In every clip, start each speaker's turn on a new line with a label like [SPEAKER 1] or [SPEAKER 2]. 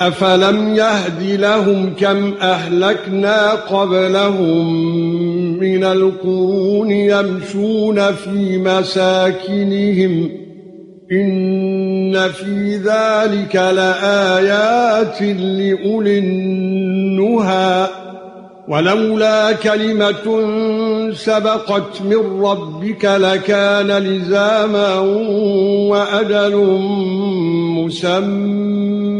[SPEAKER 1] أفلم يهد لهم كم أهلكنا قبلهم من القرون يمشون في مساكنهم إن في ذلك لآيات لأولي النهى ولولا كلمة سبقت من ربك لكان لزاما وأجل مسمى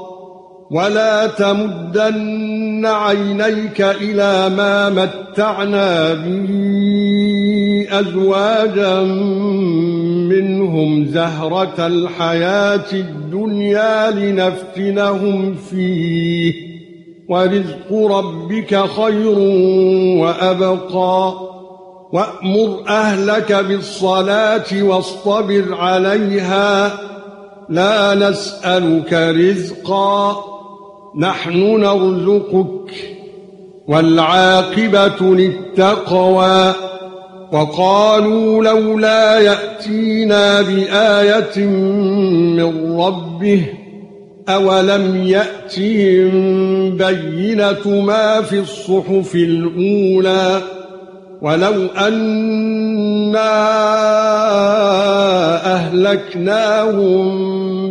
[SPEAKER 1] ولا تمدن عينيك إلى ما متعنا به أزواجا منهم زهرة الحياة الدنيا لنفتنهم فيه ورزق ربك خير وأبقى وأمر أهلك بالصلاة واصطبر عليها لا نسألك رزقا نحن نرزقك والعاقبة للتقوى. وقالوا لولا يأتينا بآية من ربه أولم يأتهم بينة ما في الصحف الأولى. ولو أنا أهلكناهم